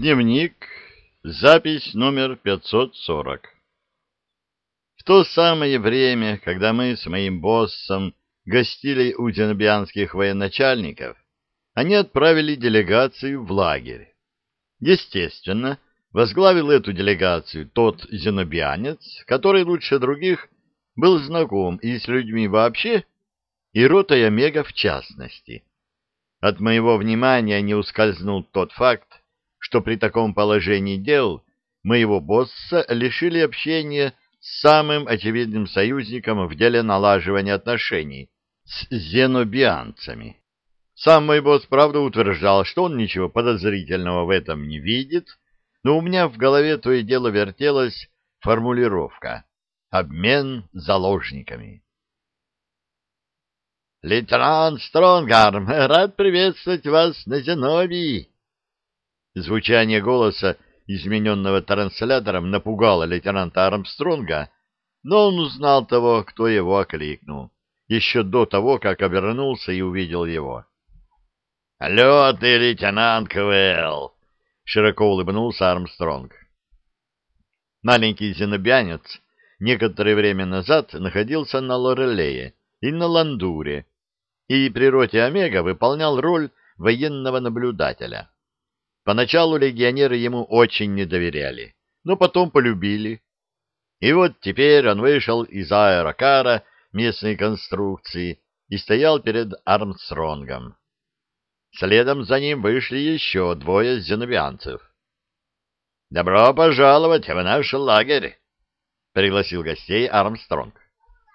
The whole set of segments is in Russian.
Дневник. Запись номер 540. В то самое время, когда мы с моим боссом гостили у зенобианских военачальников, они отправили делегацию в лагерь. Естественно, возглавил эту делегацию тот зенобианец, который лучше других был знаком и с людьми вообще, и ротой Омега в частности. От моего внимания не ускользнул тот факт, что при таком положении дел моего босса лишили общения с самым очевидным союзником в деле налаживания отношений с зенобианцами. Сам мой босс, правда, утверждал, что он ничего подозрительного в этом не видит, но у меня в голове то и дело вертелась формулировка «обмен заложниками». «Лейтенант Стронгарм, рад приветствовать вас на Зенобии!» Звучание голоса, измененного транслятором, напугало лейтенанта Армстронга, но он узнал того, кто его окликнул, еще до того, как обернулся и увидел его. — Алло, ты лейтенант Квелл! — широко улыбнулся Армстронг. Маленький зенобианец некоторое время назад находился на Лорелее и на Ландуре, и при роте Омега выполнял роль военного наблюдателя. Поначалу легионеры ему очень не доверяли, но потом полюбили. И вот теперь он вышел из аэрокара местной конструкции и стоял перед Армстронгом. Следом за ним вышли еще двое зенобианцев. — Добро пожаловать в наш лагерь! — пригласил гостей Армстронг.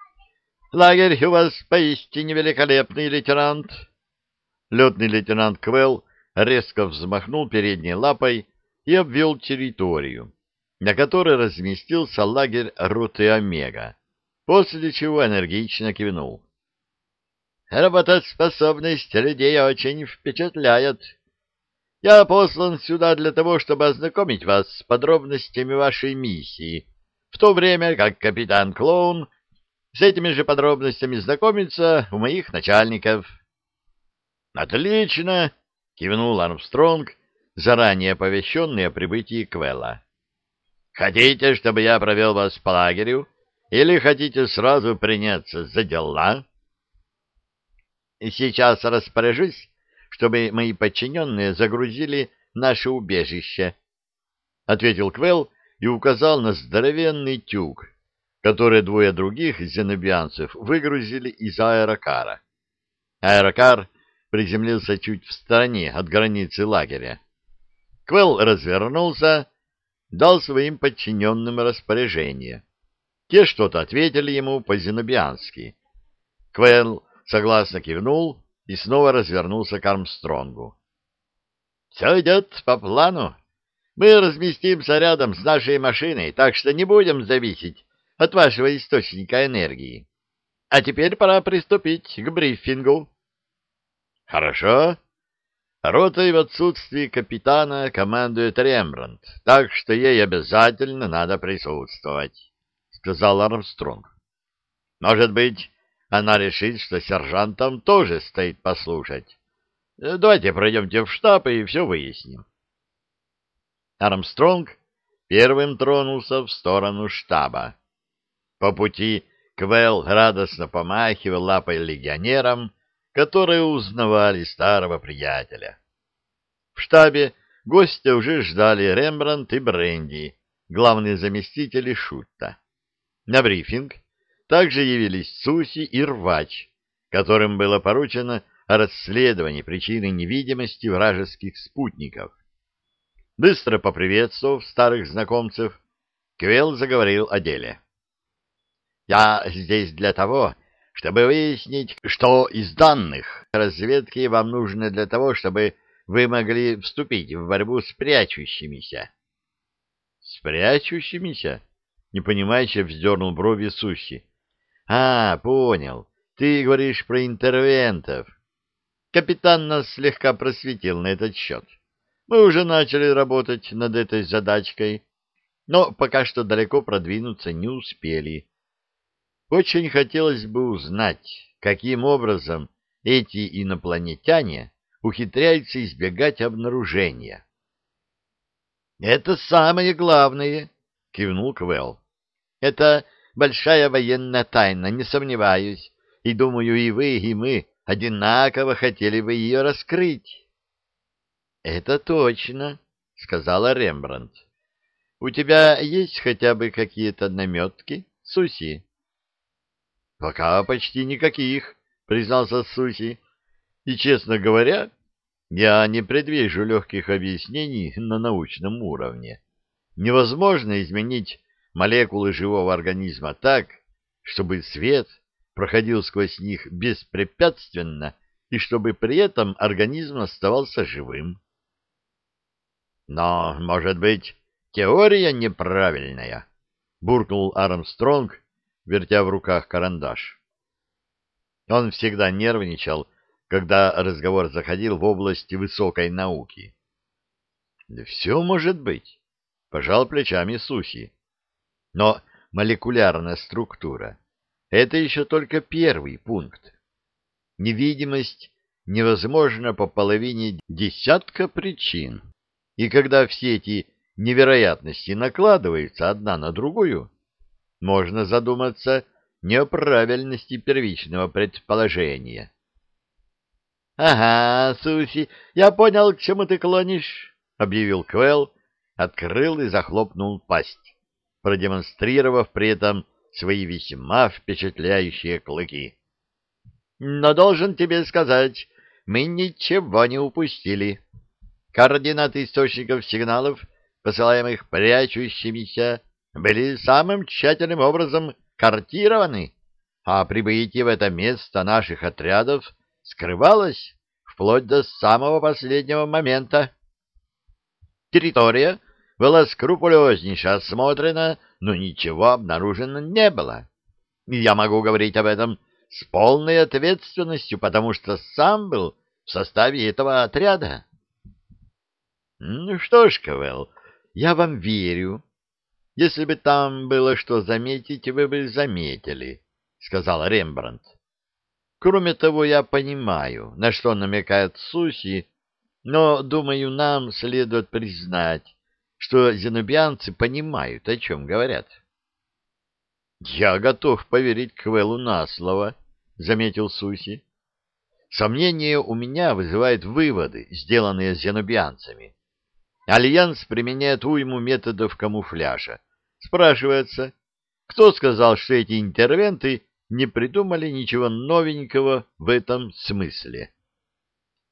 — Лагерь у вас поистине великолепный, лейтенант. Летный лейтенант Квелл резко взмахнул передней лапой и обвел территорию, на которой разместился лагерь роты Омега, после чего энергично кивнул. «Работоспособность людей очень впечатляет. Я послан сюда для того, чтобы ознакомить вас с подробностями вашей миссии, в то время как капитан Клоун с этими же подробностями знакомится у моих начальников». «Отлично!» Кивнул Армстронг, заранее оповещенный о прибытии Квелла. «Хотите, чтобы я провел вас по лагерю, или хотите сразу приняться за дела?» «Сейчас распоряжусь, чтобы мои подчиненные загрузили наше убежище», — ответил Квелл и указал на здоровенный тюк, который двое других зенобианцев выгрузили из аэрокара. Аэрокар приземлился чуть в стороне от границы лагеря. Квелл развернулся, дал своим подчиненным распоряжение. Те что-то ответили ему по-зенобиански. Квелл согласно кивнул и снова развернулся к Армстронгу. — Все идет по плану. Мы разместимся рядом с нашей машиной, так что не будем зависеть от вашего источника энергии. А теперь пора приступить к брифингу. Хорошо. Ротой в отсутствии капитана командует Рембрандт, так что ей обязательно надо присутствовать, — сказал Армстронг. Может быть, она решит, что сержантам тоже стоит послушать. Давайте пройдемте в штаб и все выясним. Армстронг первым тронулся в сторону штаба. По пути Квелл радостно помахивал лапой легионерам, которые узнавали старого приятеля. В штабе гостя уже ждали Рембрандт и Бренди, главные заместители Шутта. На брифинг также явились Суси и Рвач, которым было поручено расследование причины невидимости вражеских спутников. Быстро поприветствовав старых знакомцев, Квелл заговорил о деле. «Я здесь для того, чтобы выяснить, что из данных разведки вам нужно для того, чтобы вы могли вступить в борьбу с прячущимися. — С непонимающе вздернул брови Сухи. — А, понял. Ты говоришь про интервентов. Капитан нас слегка просветил на этот счет. Мы уже начали работать над этой задачкой, но пока что далеко продвинуться не успели. Очень хотелось бы узнать, каким образом эти инопланетяне ухитряются избегать обнаружения. — Это самое главное, — кивнул Квелл. — Это большая военная тайна, не сомневаюсь, и, думаю, и вы, и мы одинаково хотели бы ее раскрыть. — Это точно, — сказала Рембрандт. — У тебя есть хотя бы какие-то наметки, Суси? — Пока почти никаких, — признался Суси. — И, честно говоря, я не предвижу легких объяснений на научном уровне. Невозможно изменить молекулы живого организма так, чтобы свет проходил сквозь них беспрепятственно и чтобы при этом организм оставался живым. Но, может быть, теория неправильная, буркнул Армстронг, вертя в руках карандаш. Он всегда нервничал, когда разговор заходил в области высокой науки. Все может быть, пожал плечами Сухи. Но молекулярная структура — это еще только первый пункт. Невидимость невозможна по половине десятка причин. И когда все эти невероятности накладываются одна на другую, можно задуматься не о правильности первичного предположения. — Ага, Суси, я понял, к чему ты клонишь, — объявил Квелл, открыл и захлопнул пасть, продемонстрировав при этом свои весьма впечатляющие клыки. — Но должен тебе сказать, мы ничего не упустили. Координаты источников сигналов, посылаемых прячущимися, были самым тщательным образом картированы, а прибытие в это место наших отрядов скрывалось вплоть до самого последнего момента. Территория была скрупулезнейше осмотрена, но ничего обнаружено не было. Я могу говорить об этом с полной ответственностью, потому что сам был в составе этого отряда. Ну что ж, Кавел, я вам верю. Если бы там было что заметить, вы бы заметили, — сказал Рембрандт. Кроме того, я понимаю, на что намекает Суси, но, думаю, нам следует признать, что зенобианцы понимают, о чем говорят. — Я готов поверить Квеллу на слово, — заметил Суси. — Сомнение у меня вызывают выводы, сделанные зенобианцами. Альянс применяет уйму методов камуфляжа. Спрашивается, кто сказал, что эти интервенты не придумали ничего новенького в этом смысле?